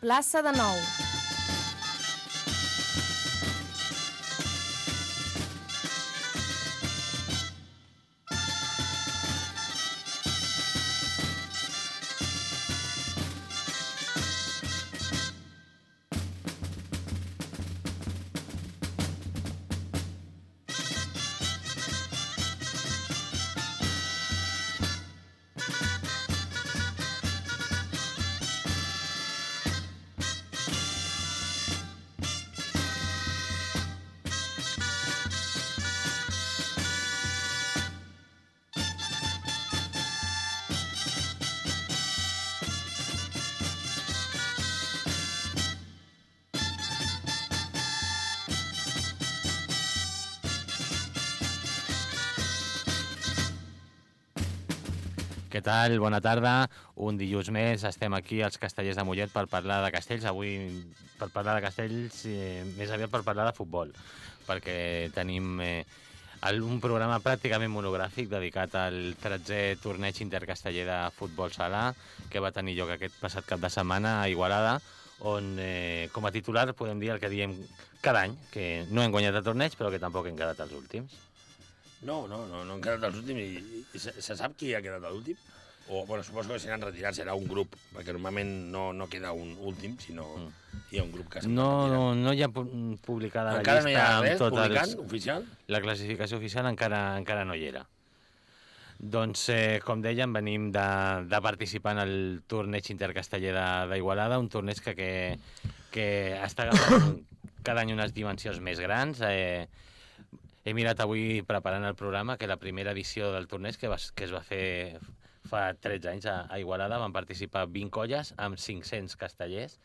Plaça de Nou. Què tal? Bona tarda. Un dilluns més estem aquí als Castellers de Mollet per parlar de castells. Avui per parlar de castells, eh, més aviat per parlar de futbol, perquè tenim eh, un programa pràcticament monogràfic dedicat al 13è torneig intercasteller de futbol sala que va tenir lloc aquest passat cap de setmana a Igualada, on eh, com a titular podem dir el que diem cada any, que no hem guanyat el torneig però que tampoc hem quedat els últims. No, no, no, no han quedat els últims. I, i se, se sap qui ha quedat l'últim? O, bueno, suposo que si n'han retirat serà un grup, perquè normalment no, no queda un últim, sinó mm. hi ha un grup que se'n No, va no, no hi ha pu- publicada la Encara no hi llista ha res publicant, els... oficial? La classificació oficial encara encara no hi era. Doncs, eh, com dèiem, venim de, de participar en el torneig intercasteller d'Igualada, un torneig que, que, que està agafant cada any unes dimensions més grans. Eh, he mirat avui, preparant el programa, que la primera edició del torneig que, va, que es va fer fa 13 anys a, a Igualada van participar 20 colles amb 500 castellers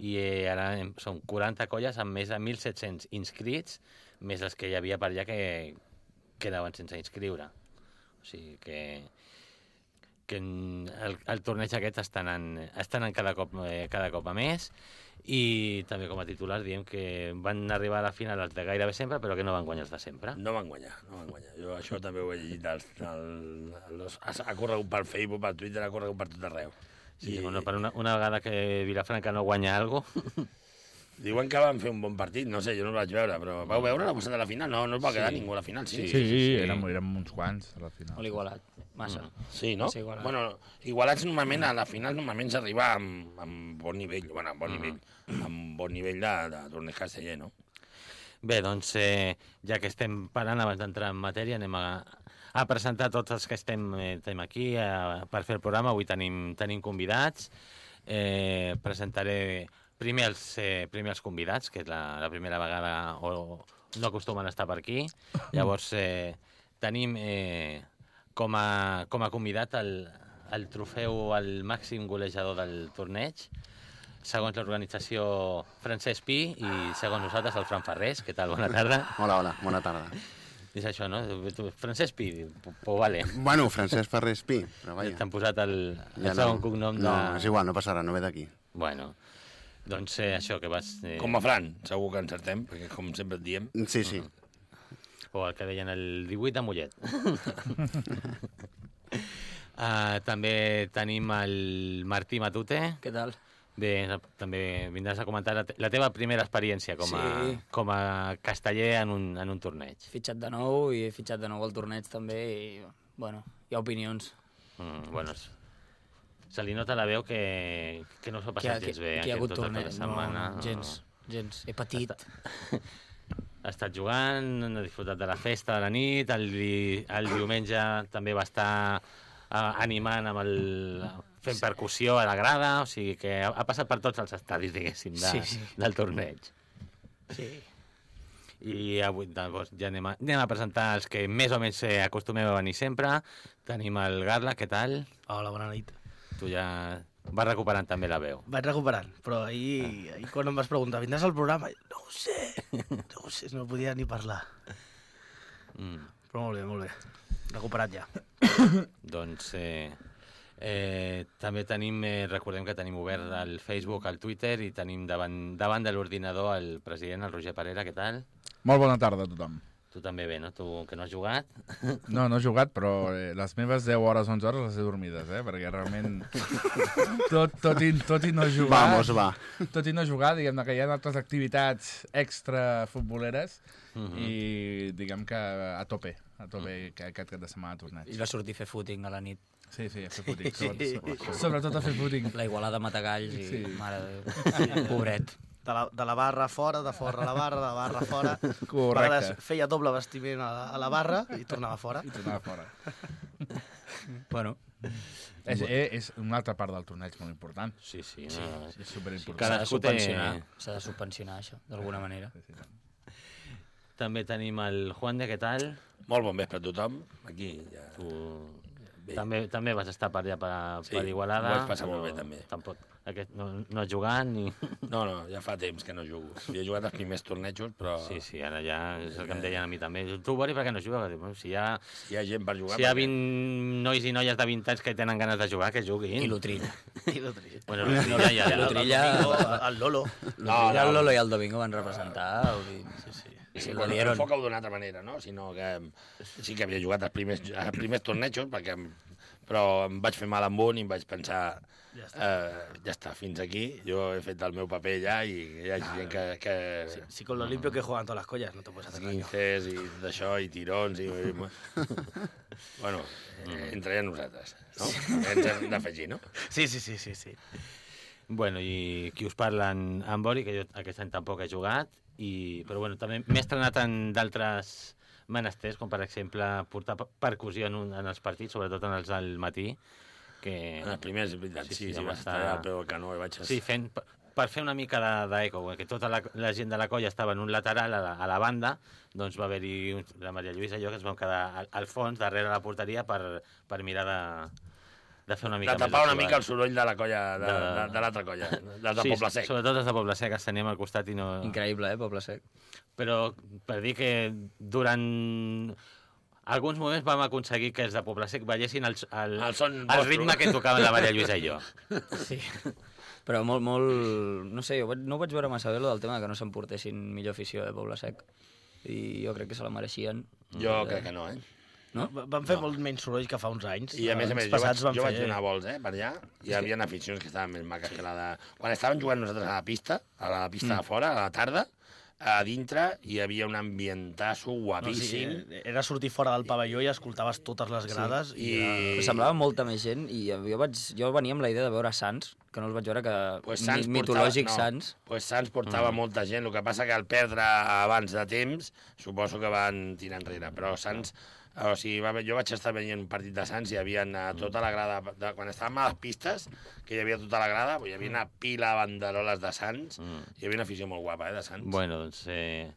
i eh, ara són 40 colles amb més de 1.700 inscrits, més els que hi havia per allà que quedaven sense inscriure. O sigui que, que en- el, el torneig aquest està anant, està anant cada, cop, eh, cada cop a més i també com a titular diem que van arribar a la final els de gairebé sempre però que no van guanyar els de sempre. No van guanyar, no van guanyar. Jo això també ho he llegit. Dels, del, dels, ha, corregut per Facebook, per Twitter, ha corregut per tot arreu. Sí, I... bueno, per una, una vegada que Vilafranca no guanya algo, Diuen que van fer un bon partit, no sé, jo no el vaig veure, però vau veure la passada de la final? No, no es va quedar Sí. ningú a la final, sí? Sí, Sí, sí, sí. Érem, érem uns quants a la final. Molt igualat, massa. Mm. Sí, no? Sí, igualat. Bueno, igualats normalment a la final normalment s'arriba amb, amb bon nivell, bueno, amb bon nivell, amb bon nivell de, de torneig casteller, no? Bé, doncs, eh, ja que estem parant abans d'entrar en matèria, anem a, a presentar tots els que estem, eh, estem aquí eh, per fer el programa. Avui tenim, tenim convidats. Eh, presentaré primer els, eh, primer els convidats, que és la, la primera vegada o no acostumen a estar per aquí. Llavors, eh, tenim eh, com, a, com a convidat el, el trofeu al màxim golejador del torneig, segons l'organització Francesc Pi i segons nosaltres el Fran Ferrés. Què tal? Bona tarda. Hola, hola, bona tarda. És això, no? Francesc Pi, pues vale. Bueno, Francesc Ferrer Espí, però vaja. T'han posat el, el Ja segon cognom de... No, és igual, no passarà, no ve d'aquí. Bueno, doncs eh, això, que vas... Eh, Com a Fran, segur que encertem, perquè com sempre et diem, Sí, sí. O el que deien el 18 de Mollet. uh, també tenim el Martí Matute. Què tal? Bé, també vindràs a comentar la, te la teva primera experiència com a, Sí. com a casteller en un, en un torneig. Fitxat de nou i he fitxat de nou al torneig també i, bueno, hi ha opinions. Mm, bueno, se li nota la veu que, que no s'ho ha passat gens bé que hi ha aquest hagut tot el cap torneig. de setmana. No, gens, gens. He patit. Ha estat jugant, ha disfrutat de la festa de la nit, el, di el diumenge també va estar uh, animant amb el, fent percussió a la grada, o sigui que ha, ha passat per tots els estadis, diguéssim, de, Sí, sí. del torneig. Sí. I avui doncs, ja anem a, anem a presentar els que més o menys eh, acostumem a venir sempre. Tenim el Garla, què tal? Hola, bona nit. Tu ja vas recuperant també la veu. Vaig recuperant, però ahir, ahir quan em vas preguntar, vindràs al programa? Jo, No ho sé, no ho sé, no podia ni parlar. Mm. Però molt bé, molt bé. Recuperat ja. Doncs eh, eh, també tenim, eh, recordem que tenim obert el Facebook, el Twitter i tenim davant, davant de l'ordinador el president, el Roger Parera, què tal? Molt bona tarda a tothom. Tu també bé, no? Tu que no has jugat. No, no he jugat, però eh, les meves 10 hores, 11 hores les he dormides, eh? Perquè realment, tot, tot, i, tot i no jugar... Vamos, va. Tot i no jugar, diguem que hi ha altres activitats extra futboleres Mhm. i diguem que a tope, a tope que aquest cap de setmana torneig. I va sortir a fer footing a la nit. Sí, sí, a fer footing. Sobretot, sobretot a fer footing. La Igualada Matagalls i... Sí. Mare de Déu. Pobret. De la, de la barra fora, de fora a la barra, de la barra fora. Correcte. Feia doble vestiment a la, a la barra i tornava fora. I tornava fora. Bueno, És, eh, és una altra part del torneig molt important. Sí, sí. No? És superimportant. s'ha de Cadascú té- subvencionar. S'ha de subvencionar això, d'alguna manera. Sí, sí, sí. També tenim el Juan de, què tal? Molt bon vespre a tothom. Aquí ja... Tu Bé. també, també vas estar per allà per, Sí, per Igualada. ho vaig passar molt bé, també. Tampoc, aquest, no, no has jugat ni... No, no, ja fa temps que no jugo. Havia jugat els primers tornejos, però Sí, sí, ara ja és el que em deien a mi també. Tu, Bori, per què no jugues? Bueno, si hi ha, si hi ha gent per jugar... si hi ha perquè- 20 nois i noies de 20 anys que tenen ganes de jugar, que juguin. I l'Utrilla. I lo tria. Bueno, l'Utrilla ja, L'Utrilla... El Lolo. No, L'Utrilla, el Lolo i el Domingo van representar. Sí, sí. Sí, lo dieron. enfoca-ho d'una altra manera, no? Sinó que sí que havia jugat els primers, els primers tornejos, perquè, però em vaig fer mal amb un i em vaig pensar, Ja està, eh, ja està fins aquí, jo he fet el meu paper ja i hi ha gent que, que Sí, sí, con lo limpio que juegan todas las collas, no te puedes hacer daño. esguinces i d'això, i tirons, i... bueno, eh, entre ja nosaltres, no? Ens hem d'afegir, no? Sí, sí, sí, sí, sí. Bueno, i qui us parla en, en Bori, que jo aquest any tampoc he jugat, i, però bueno, també m'he estrenat en d'altres menesters, com per exemple portar pe- percussió en, un, en els partits, sobretot en els del matí, que... En els primers, és veritat, Sí, sí, sí, sí, vas estar- al peu canó i vaig... Sí, fent, per- fer una mica de- d'eco, de, que tota la, la gent de la colla estava en un lateral a la, a la banda, doncs va haver-hi la Maria Lluïsa i jo que ens vam quedar al, al fons, darrere la porteria, per, per mirar de, de fer una mica de més tapar una soroll. mic el soroll de la colla, de, de, De- de, l'altra colla, dels de sí, Poble Sec. sobretot els de Poble Sec, els teníem al costat i no... Increïble, eh, Poble Sec. Però per dir que durant alguns moments vam aconseguir que els de Poble Sec veiessin el, el, El son el ritme que tocaven la Maria Lluïsa i jo. Sí. Però molt, molt... No sé, jo no ho vaig veure massa bé, lo del tema de que no s'emportessin millor afició de Poble Sec. I jo crec que se la mereixien. Jo crec que no, eh? No? Va- Van fer molt menys soroll que fa uns anys. I a més a més, jo vaig, jo vaig fer- donar vols, eh, per allà, i hi havia aficions que estaven més maques que la de... Quan estàvem jugant nosaltres a la pista, a la pista de fora, a la tarda, a dintre hi havia un ambientasso No, sí, guapíssim. era sortir fora del pavelló i escoltaves totes les grades. I, I, era- semblava molta més gent i jo, vaig, jo venia amb la idea de veure Sants, que no els vaig veure que... pues Sants mitològic portava, Sants. No, pues Sants portava mm. molta gent, el que passa que al perdre abans de temps, suposo que van tirar enrere, però Sants... O sigui, va, jo vaig estar veient un partit de Sants i hi havia tota la grada... De, quan estàvem a les pistes, que hi havia tota la grada, hi havia una pila de banderoles de Sants, Mm. hi havia una afició molt guapa, eh, de Sants. Bueno, doncs eh,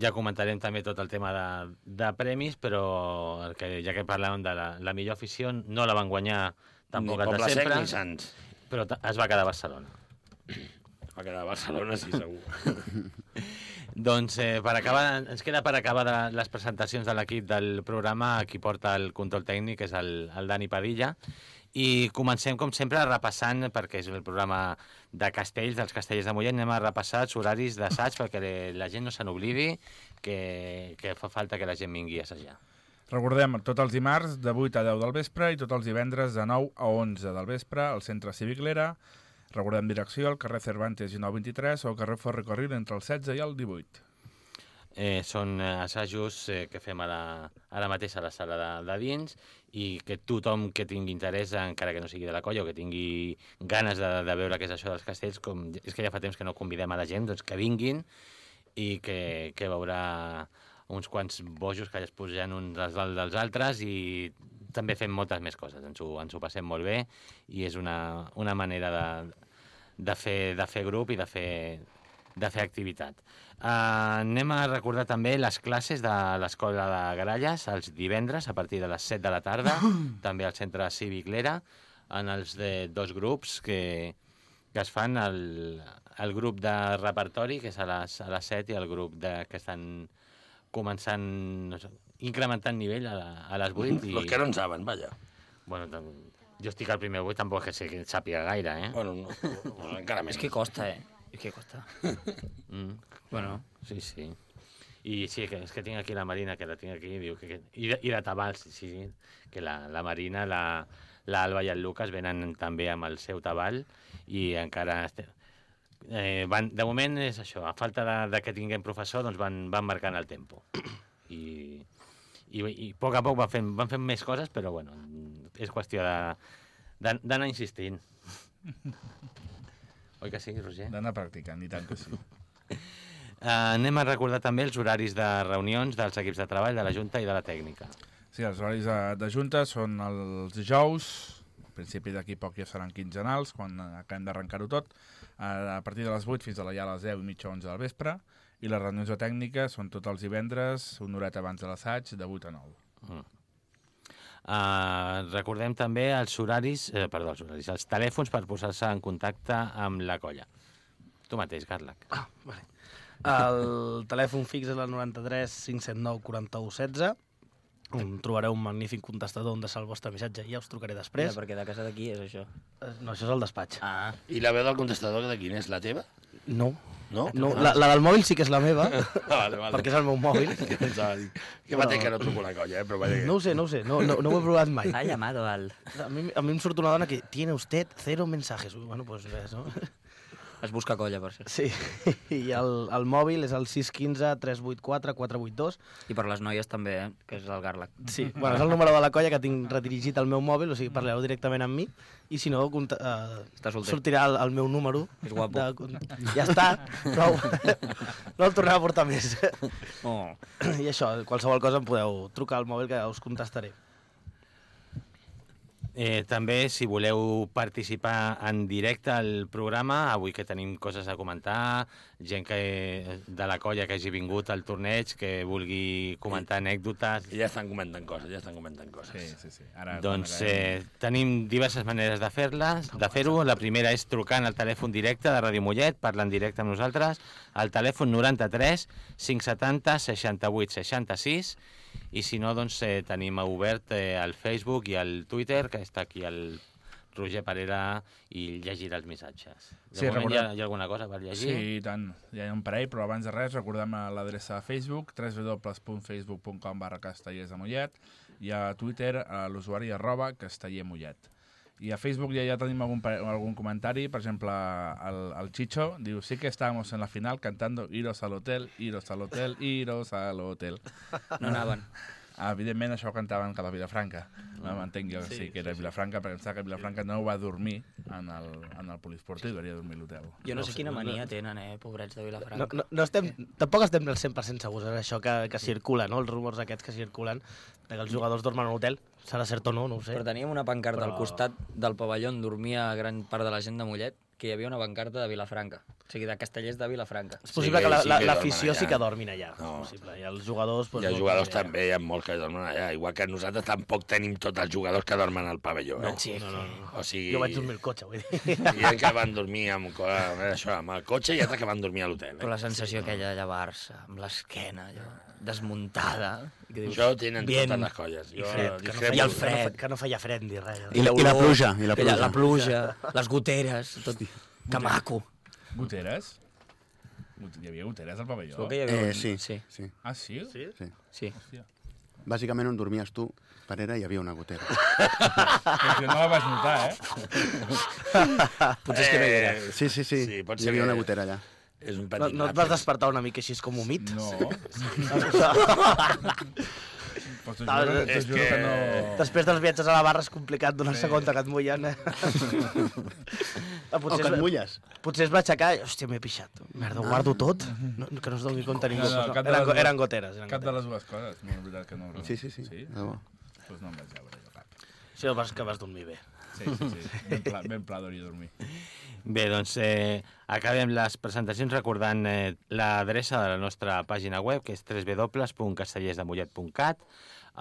ja comentarem també tot el tema de, de premis, però el que, ja que parlàvem de la, la millor afició, no la van guanyar tampoc ni de Poble Sec sempre, ni Sants. però es va quedar a Barcelona. Va quedar a Barcelona, sí, segur. Doncs eh, per acabar, ens queda per acabar de les presentacions de l'equip del programa, qui porta el control tècnic és el, el Dani Padilla, i comencem, com sempre, repassant, perquè és el programa de castells, dels castellers de Mollet, anem a repassar els horaris d'assaig perquè la gent no se n'oblidi que, que fa falta que la gent vingui a assajar. Recordem, tots els dimarts de 8 a 10 del vespre i tots els divendres de 9 a 11 del vespre al Centre Cívic Lera. Recordem direcció al carrer Cervantes i 923 o al carrer Ferrocarril entre el 16 i el 18. Eh, són eh, assajos eh, que fem ara, ara mateix a la sala de, de dins i que tothom que tingui interès, encara que no sigui de la colla o que tingui ganes de, de veure què és això dels castells, com és que ja fa temps que no convidem a la gent, doncs que vinguin i que, que veurà uns quants bojos que es posen uns dalt dels altres i també fem moltes més coses, ens ho, ens ho passem molt bé i és una, una manera de, de, fer, de fer grup i de fer, de fer activitat. Uh, anem a recordar també les classes de l'Escola de Gralles els divendres a partir de les 7 de la tarda, també al Centre Cívic Lera, en els de dos grups que, que es fan, el, el grup de repertori, que és a les, a les 7, i el grup de, que estan començant, no sé, incrementant nivell a, la- a les 8. I, Los que no en saben, vaja. bueno, jo estic al primer 8, tampoc és que sé que sàpiga gaire, eh? Bueno, no, no, encara més. És que costa, eh? És que costa. Mm. Bueno, Sí, sí. I sí, que és que tinc aquí la Marina, que la tinc aquí, diu que... que i, de, I de tabal, sí, sí, que la, la Marina, la, l'Alba i el Lucas venen també amb el seu tabal i encara... Este, eh, van, de moment és això, a falta de, de que tinguem professor, doncs van, van marcant el tempo. I, i, i a poc a poc van fent, van fent més coses, però bueno, és qüestió d'anar insistint. Oi que sí, Roger? D'anar practicant, i tant que sí. Uh, anem a recordar també els horaris de reunions dels equips de treball, de la Junta i de la tècnica. Sí, els horaris de, de junta són els dijous, al principi d'aquí poc ja seran quinzenals, quan acabem d'arrencar-ho tot, a, a partir de les 8 fins a la, ja a les 10 i mitja 11 del vespre, i les reunions de tècnica són tots els divendres, una horeta abans de l'assaig, de 8 a 9. Uh, recordem també els horaris, eh, perdó, els horaris, els telèfons per posar-se en contacte amb la colla. Tu mateix, Carlac. Ah, vale. El telèfon fix és el 93 579 41 16 on trobareu un magnífic contestador on deixar el vostre missatge i ja us trucaré després. perquè de casa d'aquí és això. Eh, No, això és el despatx. Ah, I la veu del contestador de quina és? La teva? No. No? no la, la del mòbil sí que és la meva, Ah, vale, vale. perquè és el meu mòbil. Que pensava, dic, que no truco la colla, eh? Però que... No ho sé, no ho sé, no, no, no ho he provat mai. ha llamado al... A mi, a mi em surt una dona que tiene usted cero mensajes. Ui, Bueno, pues res, no? Es busca colla, per ser. Sí, i el, el mòbil és el 615 384 482. I per les noies també, eh? que és el Garlac. Sí, bueno, és el número de la colla que tinc redirigit al meu mòbil, o sigui, parleu directament amb mi, i si no, compta, solter. sortirà el, el meu número. És guapo. De, ja està, prou. no el tornaré a portar més. Oh. I això, qualsevol cosa em podeu trucar al mòbil que us contestaré. Eh, també, si voleu participar en directe al programa, avui que tenim coses a comentar, gent que, de la colla que hagi vingut al torneig, que vulgui comentar anècdotes, I ja estan comentant coses, ja estan comentant coses. Sí, sí, sí. Ara, doncs eh, tenim diverses maneres de fer-les, de fer-ho. La primera és trucant al telèfon directe de Ràdio Mollet, parlant directe amb nosaltres, al telèfon 93 570 68 66, i si no, doncs eh, tenim obert eh, el Facebook i el Twitter, que està aquí el Roger Parera i llegirà els missatges. De Sí, moment hi ha, recordem- hi ha alguna cosa per llegir? Sí, i tant. Hi ha un parell, però abans de res recordem l'adreça de Facebook, www.facebook.com barra castellers de Mollet, i a Twitter a l'usuari arroba castellermollet. I a Facebook ja, ja tenim algun, algun comentari, per exemple, el, el Chicho diu, sí que estábamos en la final cantando Iros al hotel, Iros al hotel, Iros al hotel. No anaven. Ah, evidentment això ho cantaven cap a Vilafranca. No m'entenc jo que sí, que era Vilafranca, perquè em sembla que Vilafranca no va dormir en el, en el poliesportiu, devia dormir a l'hotel. Jo no, No sé quina no- mania tenen, eh, pobrets de No, Vilafranca. no, no estem, tampoc estem del 100% segurs, és això que, que circula, no? els rumors aquests que circulen, de que els jugadors dormen a un hotel, serà cert o no, no ho sé. Però teníem una pancarta Però- al costat del pavelló on dormia gran part de la gent de Mollet, que hi havia una pancarta de Vilafranca. O sigui, de castellers de Vilafranca. És possible Sí, que la- sí la- que l'afició dormen sí que dormin allà. No. És possible. I els jugadors... Pues, I els jugadors també, hi ha molts que dormen allà, igual que nosaltres tampoc tenim tots els jugadors que dormen al pavelló. Eh? No, sí, no, no, no. O sigui... Jo vaig dormir al cotxe, vull dir. Hi ha que van dormir amb, això, amb el cotxe i altres que van dormir a l'hotel. Però Eh? la sensació aquella de llevar-se, amb l'esquena, allò, desmuntada... I que dius, Això ho tenen Bien. totes les colles. Jo Fred, que, no feia, I el que, no, fred. que no feia fred ni res. I la, i la pluja, i la pluja. La pluja, les goteres, tot... Que maco. Goteres? Got- Hi havia goteres al pavelló? Segur que hi havia Eh, sí, sí. sí, Ah, sí? Sí? sí. sí. Hòstia. Bàsicament on dormies tu, Parera, hi havia una gotera. Però jo no la vaig notar, eh? Potser és que no hi era. Eh, Sí, sí, sí, Sí, hi ser havia que- una gotera allà. És un No, petit no et vas despertar una mica així com humit? No. T'ho No, és que... que- no... Després dels viatges a la barra és complicat donar-se compte que et mullen. Eh? Ah, O potser, que et es, mulles. potser es va aixecar i, hòstia, m'he pixat. Merda, ho guardo tot? No, que no es doni compte ningú. No, no, eren, les eren goteres. Eren Cap de les dues coses. No, és veritat que no. Sí, sí, sí. Sí? de debò. Doncs no em vaig veure jo cap. Sí, vas, que vas dormir bé. Sí, sí, sí. Ben pla, ben pla de dormir. Bé, doncs eh, acabem les presentacions recordant eh, l'adreça de la nostra pàgina web, que és www.castellersdemollet.cat,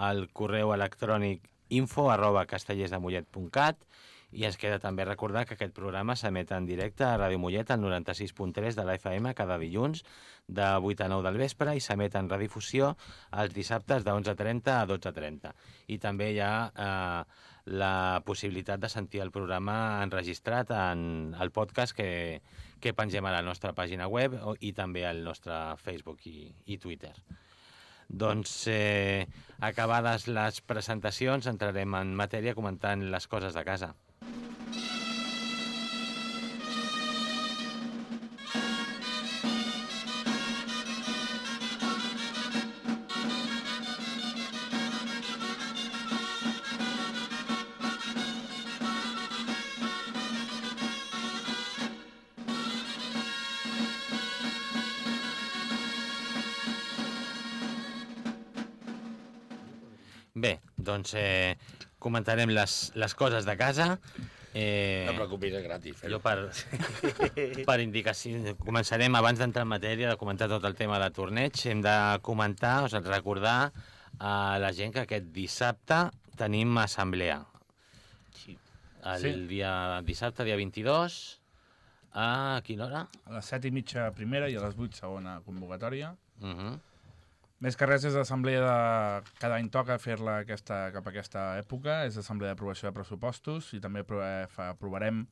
el correu electrònic info arroba castellersdemollet.cat I ens queda també recordar que aquest programa s'emet en directe a Ràdio Mollet, al 96.3 de la FM, cada dilluns, de 8 a 9 del vespre, i s'emet en redifusió els dissabtes de 11.30 a 12.30. I també hi ha eh, la possibilitat de sentir el programa enregistrat en el podcast que, que pengem a la nostra pàgina web i també al nostre Facebook i, i Twitter. Doncs, eh, acabades les presentacions, entrarem en matèria comentant les coses de casa. Doncs eh, comentarem les, les coses de casa. Eh, No preocupis, és gratis. jo Fem. per, per indicació, començarem abans d'entrar en matèria de comentar tot el tema de torneig. Hem de comentar, o sigui, recordar a la gent que aquest dissabte tenim assemblea. Sí. El Sí. dia dissabte, dia 22, a quina hora? A les 7 i mitja primera i a les 8 segona convocatòria. Uh -huh. Més que res és l'assemblea de... Cada any toca fer-la aquesta, cap a aquesta època, és l'assemblea d'aprovació de pressupostos i també fa- aprovarem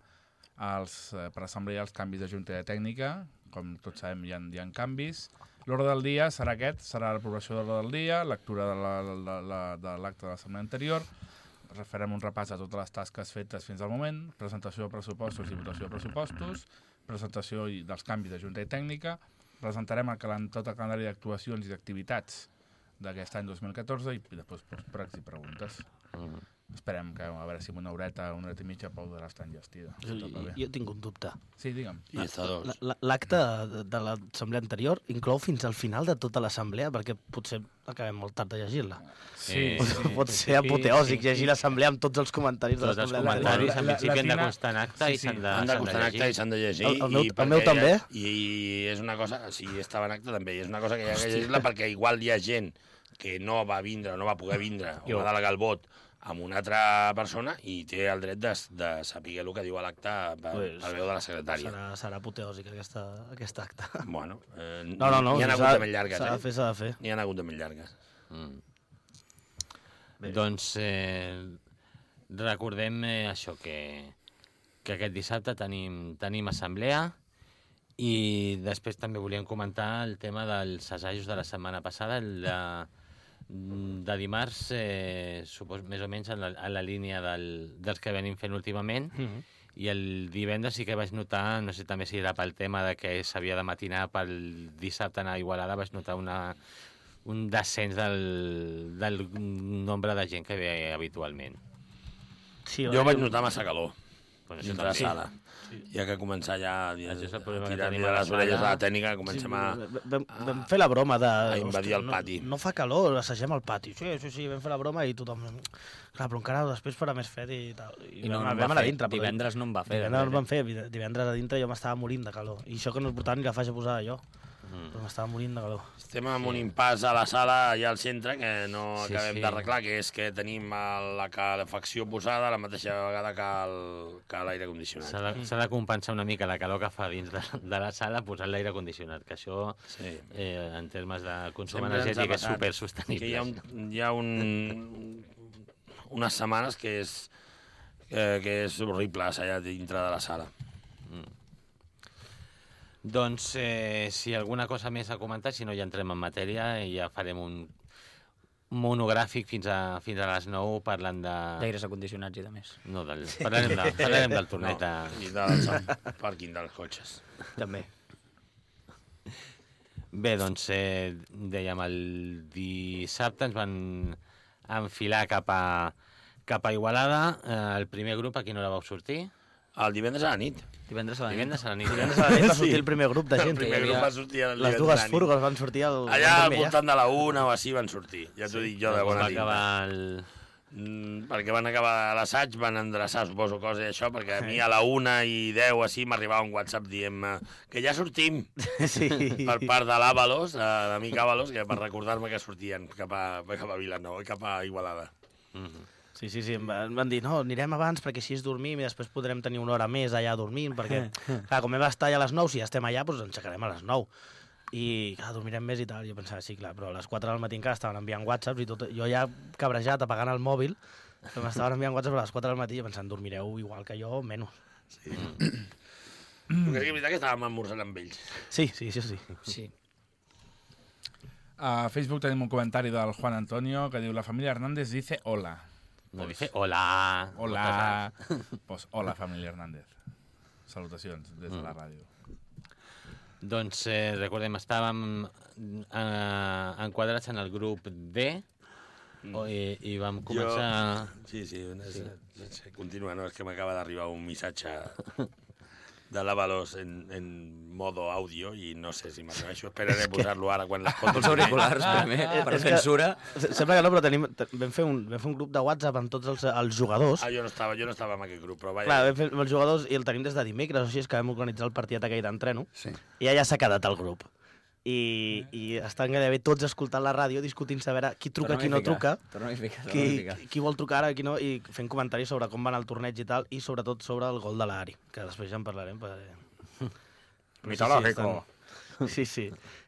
els, eh, per assemblea els canvis de junta de tècnica, com tots sabem hi ha, hi ha canvis. L'ordre del dia serà aquest, serà l'aprovació de l'ordre del dia, lectura de la- de la- de l'acte l'assemblea anterior, farem un repàs de totes les tasques fetes fins al moment, presentació de pressupostos i votació de pressupostos, presentació dels canvis de junta i tècnica, presentarem el calen tot el calendari d'actuacions i d'activitats d'aquest any 2014 i després doncs, pregs i preguntes. Mm. Esperem que, a veure si amb una horeta, una horeta i mitja podrà estar enllestida. Si tot va bé. Jo tinc un dubte. Sí, digue'm. I L'acte de, de l'assemblea anterior inclou fins al final de tota l'assemblea, perquè potser acabem molt tard de llegir-la. Sí, Sí, Pot ser apoteòsic sí. llegir l'assemblea amb tots els comentaris de Tots els l'assemblea. comentaris, La- en principi, han de constar en acte sí, i sí. s'han de, Han de en acte i s'han de llegir. El- el meu- i el meu també? I, I és una cosa, si estava en acte també, i és una cosa que hi ha que llegir-la perquè igual hi ha gent que no va vindre, no va poder vindre, o Jo. va delegar el vot amb una altra persona i té el dret de, de saber el que diu l'acte per, Pues, per veu de la secretària. Serà, serà apoteòsic aquesta, aquest acte. Bueno, eh, No, no, no. n'hi ha hagut de més llargues, S'ha de eh? fer, s'ha de fer. N'hi ha hagut de més llargues. Mm. Bé. Doncs eh, recordem eh, això, que, que aquest dissabte tenim, tenim assemblea i després també volíem comentar el tema dels assajos de la setmana passada, el de, de dimarts, eh, supos, més o menys en la, en la línia del, dels que venim fent últimament, Mm -hmm. i el divendres sí que vaig notar, no sé també si era pel tema de que s'havia de matinar pel dissabte anar a Igualada, vaig notar una, un descens del, del nombre de gent que ve habitualment. Sí, Jo vaig notar massa calor Pues dintre la sala. Hi ha que començar ja a, Això és el problema a que tirar tenim de a la les orelles a la tècnica, comencem a... Vam, vam fer la broma de... a invadir "Ostres, el pati". No, no fa calor, assagem al pati. Sí, sí, sí, vam fer la broma i tothom... Clar, però encara després farà més fred i tal. I no, no vam, em vam va anar fer, dintre, però divendres no em va fer. Divendres res, vam fer, div- divendres a dintre jo m'estava morint de calor. I això que no es portava ni la faixa posada jo, Mm. però m'estava morint de calor. Estem amb un impàs a la sala allà al centre que no Sí, acabem sí. d'arreglar, que és que tenim la calefacció posada a la mateixa vegada que el- que l'aire condicionat. S'ha de, s'ha de compensar una mica la calor que fa dins de, de la sala posant l'aire condicionat, que això, Sí. eh, en termes de consum Sempre energètic, és supersostenible. Que hi ha, un, hi ha un, unes setmanes que és, que, que és horrible allà dintre de la sala. Doncs, eh, si alguna cosa més a comentar, si no ja entrem en matèria i ja farem un monogràfic fins a, fins a les 9 parlant de... D'aires acondicionats i de més. No, del, parlarem, de, parlarem del torneig de... I del pàrquing dels cotxes. També. Bé, doncs, eh, dèiem, el dissabte ens van enfilar cap a, cap a Igualada. Eh, el primer grup, a quina hora vau sortir? El divendres a la nit. Divendres a la nit. Divendres a la nit. Divendres a la nit va sortir el primer grup de El gent. hi primer grup va sortir el Les dues nit. furgos van sortir al... Allà al voltant de la una o així van sortir. Ja t'ho dic jo de bona va tinta. acabar el... Mm, perquè van acabar l'assaig, van endreçar, suposo, coses i això, perquè a mi a la una i deu així m'arribava un WhatsApp dient que ja sortim Sí. per part de l'Avalos, eh, l'amic Avalos, que per recordar-me que sortien cap a, cap a Vilanova, cap a Igualada. Mhm. Sí, sí, sí, em va- em van dir, no, anirem abans perquè així es dormim i després podrem tenir una hora més allà dormint, perquè, clar, com hem d'estar allà a les 9, si ja estem allà, doncs ens aixecarem a les 9. I, clar, dormirem més i tal. Jo pensava, sí, clar, però a les 4 del matí encara estaven enviant whatsapps i tot, jo ja cabrejat, apagant el mòbil, que m'estaven enviant whatsapps a les 4 del matí i pensant, dormireu igual que jo o menys. Mm. Que sí que és veritat que estàvem esmorzant amb ells. Sí, sí, sí, sí. Sí. A Facebook tenim un comentari del Juan Antonio que diu la família Hernández dice hola. No dice hola. Hola. pues hola, família Hernández. Salutacions des de la ràdio. Doncs eh, recordem, estàvem eh, enquadrats en el grup D o, i, i vam començar... Sí, sí, una, sí. sí. Continua, no? És que m'acaba d'arribar un missatge de l'Avalos en, en modo àudio i no sé si m'atreveixo. Esperaré a posar-lo ara quan l'escolto. Els auriculars, primer, per és que- censura. Sembla que no, però tenim, te- vam, fer un, vam fer un grup de WhatsApp amb tots els, els jugadors. Ah, jo no estava, jo no estava en aquest grup, però vaja. Clar, vam fer els jugadors i el tenim des de dimecres, o així és que vam organitzar el partit aquell d'entreno. Sí. I ja s'ha quedat el grup. I, i estan gairebé tots escoltant la ràdio, discutint a veure qui truca, qui no truca, ficar, qui, qui vol trucar ara, qui no, i fent comentaris sobre com va anar el torneig i tal, i sobretot sobre el gol de l'Ari, que després ja en parlarem. Perquè... Mitològico. estan- Sí, sí.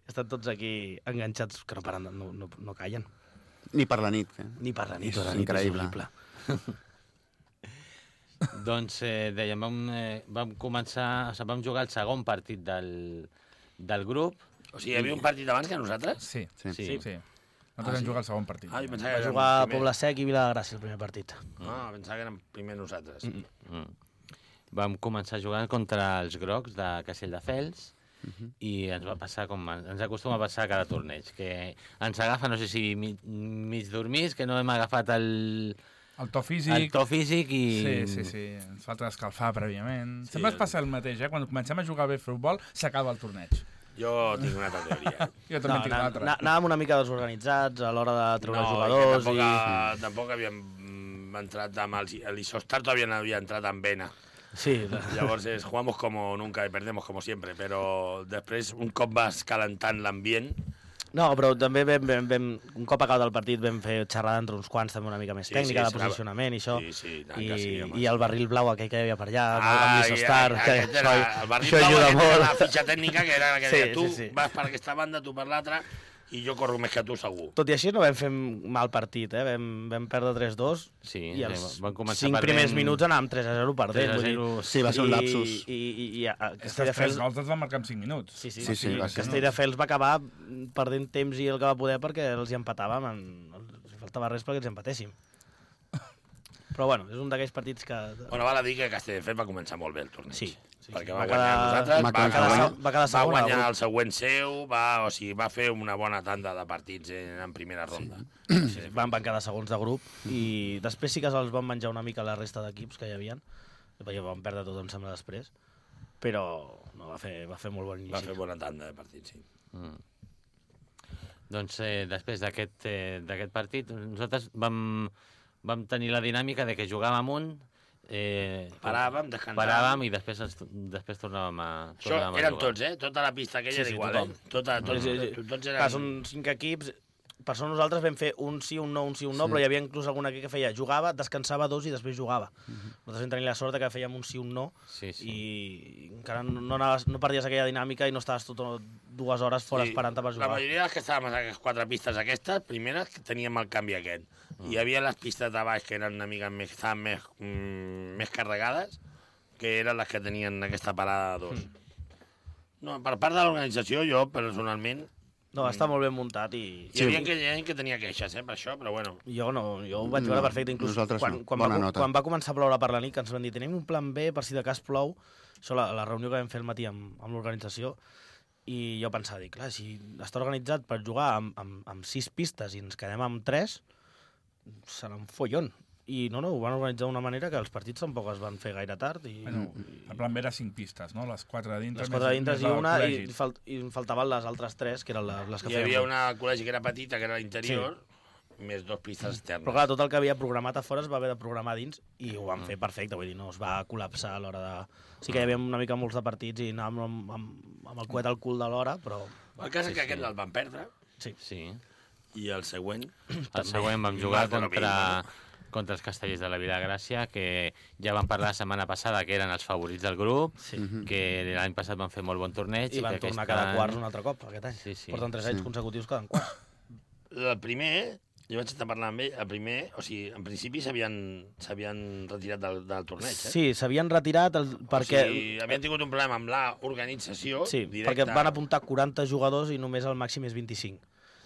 Estan tots aquí enganxats, que no paren, no, no, no callen. Ni per la nit, eh? Ni per la nit, És la nit increïble. és horrible. Doncs eh, dèiem, vam, eh, vam començar, o sigui, vam jugar el segon partit del, del grup. O sigui, hi havia un partit abans que nosaltres? Sí, Sí. Sí. sí. sí. Nosaltres Ah, vam sí? jugar el segon partit. Ah, jo pensava Va que érem jugar a. Poble Sec i Vila de Gràcia el primer partit. Ah, pensava que érem primer nosaltres. Mm Mm. Vam començar jugant contra els grocs de Castelldefels i ens va passar com ens acostuma a passar cada torneig, que ens agafa, no sé si mig, mig dormits, que no hem agafat el, El to físic... el to físic i... Sí, sí, sí. Ens falta escalfar prèviament. Sí, Sempre es passa el mateix, eh? Quan comencem a jugar bé a futbol, s'acaba el torneig. Jo tinc una altra teoria. Jo també No, tinc na- l'altra. na- anàvem una mica desorganitzats a l'hora de treure no, jugadors. i que tampoc, I... tampoc havíem mm, entrat amb els... L'Isostar todavía no havia entrat en vena. Sí, la- Llavors és, jugamos como nunca y perdemos como siempre, però després, un cop vas calentant l'ambient, No, però també vam, vam, vam, un cop acabat el partit vam fer xerrada entre uns quants també una mica més Sí, tècnica sí, de posicionament i això. Sí, sí, tant I, sí, home, I el barril blau aquell que hi havia per allà, Ah, amb l'Isostar, que era, això, el barril això blau, ajuda molt. la fitxa tècnica, que era la que Sí, deia, tu sí, sí. vas per aquesta banda, tu per l'altra, i jo corro més que tu segur. Tot i així no vam fer mal partit, eh? vam, vam perdre 3-2 Sí, i els sí, van començar 5 perdent- primers minuts anàvem 3-0 perdent. 3 a vull dir, 0, Sí, va ser un lapsus. I, i, i, i a els Castelldefels... tres gols els van marcar en 5 minuts. Sí, sí, Sí, sí, va ser- Castelldefels va acabar perdent temps i el que va poder perquè els hi empatàvem. En... Els faltava res perquè els empatéssim. Però bueno, és un d'aquells partits que... Bueno, val a dir que Castelldefels va començar molt bé el torneig. Sí, sí, perquè va, Va guanyar quedar- nosaltres, va va, quedar. Va quedar va segon al guanyar grup. el següent seu, va, o sigui, va fer una bona tanda de partits en, en primera ronda. Sí, sí, van, van quedar segons de grup i després sí que se'ls van menjar una mica la resta d'equips que hi havia perquè van perdre tot, em sembla, després però no, va, fer, va fer molt bon inici. Va fer bona tanda de partits, sí. Mm. Doncs eh, després d'aquest eh, d'aquest partit, nosaltres vam, vam tenir la dinàmica de que jugàvem un, eh, Paràvem, descansàvem. paràvem i després, ens, després tornàvem a, Això tornàvem a eren jugar. tots, eh? Tota la pista aquella Sí, era sí, igual, tothom. eh? Tota, tots, sí. tots, tots eren... Clar, són cinc equips, per això nosaltres vam fer un sí, un no, un sí, un no, Sí. però hi havia inclús algun equip que feia jugava, descansava dos i després jugava. Nosaltres vam tenir la sort que fèiem un sí, un no, Sí, sí. i encara no, no, anaves, no perdies aquella dinàmica i no estaves tot, dues hores fora Sí, esperant-te per La jugar. majoria dels que estàvem a les quatre pistes aquestes, primeres, que teníem el canvi aquest. Mm. Hi havia les pistes de baix que eren una mica més, estaven més, mm, més carregades, que eren les que tenien aquesta parada de dos. Mm. No, per part de l'organització, jo, personalment, No, està molt ben muntat i... hi havia que, gent que tenia queixes, eh, per això, però bueno. Jo no, jo ho vaig veure No, perfecte, inclús quan, no. quan, Bona va, nota. quan va començar a ploure per la nit, que ens van dir tenim un plan B per si de cas plou, això la, la reunió que vam fer al matí amb, amb l'organització, i jo pensava, dic, clar, si està organitzat per jugar amb, amb, amb sis pistes i ens quedem amb tres, serà un follon. I no, no, ho van organitzar d'una manera que els partits tampoc es van fer gaire tard i, Bueno, el plan B era 5 pistes, no? Les 4 de dintre. les quatre dintres més i una i, falt, i em faltaven les altres tres, que eren les, les que Hi fèiem. havia una col·legi que era petita, que era a l'interior, més dos pistes externes. Però clar, tot el que havia programat a fora es va haver de programar a dins i ho van fer perfecte, vull dir, no es va col·lapsar a l'hora de... Sí que hi havia una mica molts de partits i anàvem amb, amb, amb el coet al cul de l'hora, però El cas és Sí, que sí. aquest el van perdre, sí. Sí. i el següent... El següent vam I jugar lo contra, els castellers de la Vilagràcia, que ja vam parlar la setmana passada que eren els favorits del grup, Sí. que l'any passat van fer molt bon torneig. I van que tornar cada any- quarts un altre cop, aquest any. Sí, sí. Porten tres anys consecutius cada quarts. El primer, jo vaig estar parlant amb ell, el primer, o sigui, en principi s'havien s'havien retirat del, del torneig, eh? Sí, s'havien retirat el, perquè... O sigui, havien tingut un problema amb l'organització Sí, directa. perquè van apuntar 40 jugadors i només el màxim és 25.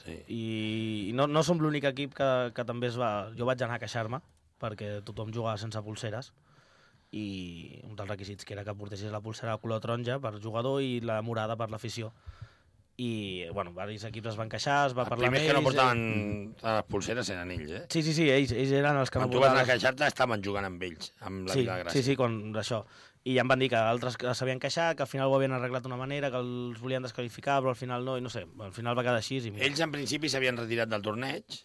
Sí. I no, no som l'únic equip que, que també es va... Jo vaig anar a queixar-me perquè tothom jugava sense pulseres i un dels requisits que era que portessis la pulsera de color taronja per jugador i la morada per l'afició. I, bueno, diversos equips es van queixar, es va Els parlar amb ells... que no portaven eh, les pulseres eren ells, eh? Sí, sí, sí, ells, ells eren els que Quan no tu vas anar a portaven queixar-te estaven jugant amb ells, amb la sí, Vila Gràcia. Sí, sí, quan això. I ja em van dir que altres que s'havien queixat, que al final ho havien arreglat d'una manera, que els volien desqualificar, però al final no, i no sé, al final va quedar així. I mira. Ells en principi s'havien retirat del torneig,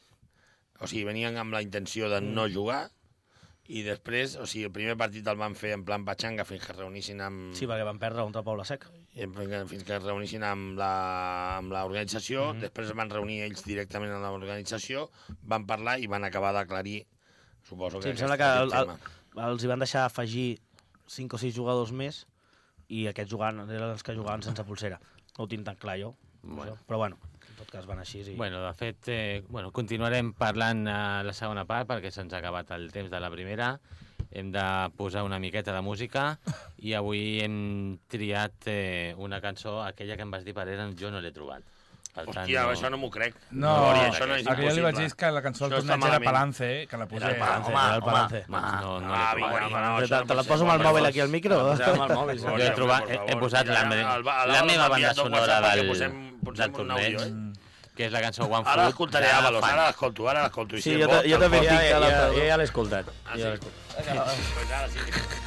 o sigui, venien amb la intenció de no jugar, i després, o sigui, el primer partit el van fer en plan patxanga fins que es reunissin amb... Sí, perquè van perdre contra Paula Sec. fins que es reunissin amb l'organització, mm -hmm. després es van reunir ells directament amb l'organització, van parlar i van acabar d'aclarir, suposo que... Sí, em sembla que el, el, els hi van deixar afegir 5 o 6 jugadors més i aquests jugant, eren els que jugaven sense pulsera. No ho tinc tan clar jo, Bueno. això. però bueno, en tot cas van així. Sí. Bueno, de fet, eh, bueno, continuarem parlant a la segona part perquè se'ns ha acabat el temps de la primera. Hem de posar una miqueta de música i avui hem triat eh, una cançó, aquella que em vas dir per era Jo no l'he trobat. Per Hòstia, no... això no m'ho crec. No, Glòria, això no és el que jo li vaig dir que la cançó del torneig era. Palance, eh, que la posé. Era el Palance. Era el home, Palance. Doncs no, no Ah, trobat. vinga, no, te, no te la poso amb el Home, mòbil aquí al micro? Posem el mòbil. Jo he, trobat, he, posat la, la meva banda sonora del, del torneig, eh? que és la cançó One Ara Foot. l'escoltaré, de Avalos, ara l'escolto, ara l'escolto. Sí, jo, també Ja, l'he escoltat. Ah, Ja sí? l'he escoltat. Pues ara sí.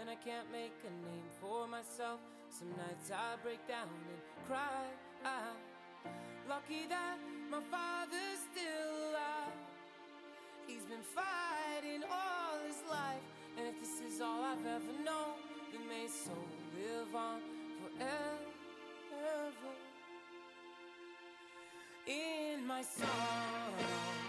And I can't make a name for myself. Some nights I break down and cry. Ah, lucky that my father's still alive. He's been fighting all his life, and if this is all I've ever known, then may soul live on forever. In my sorrow.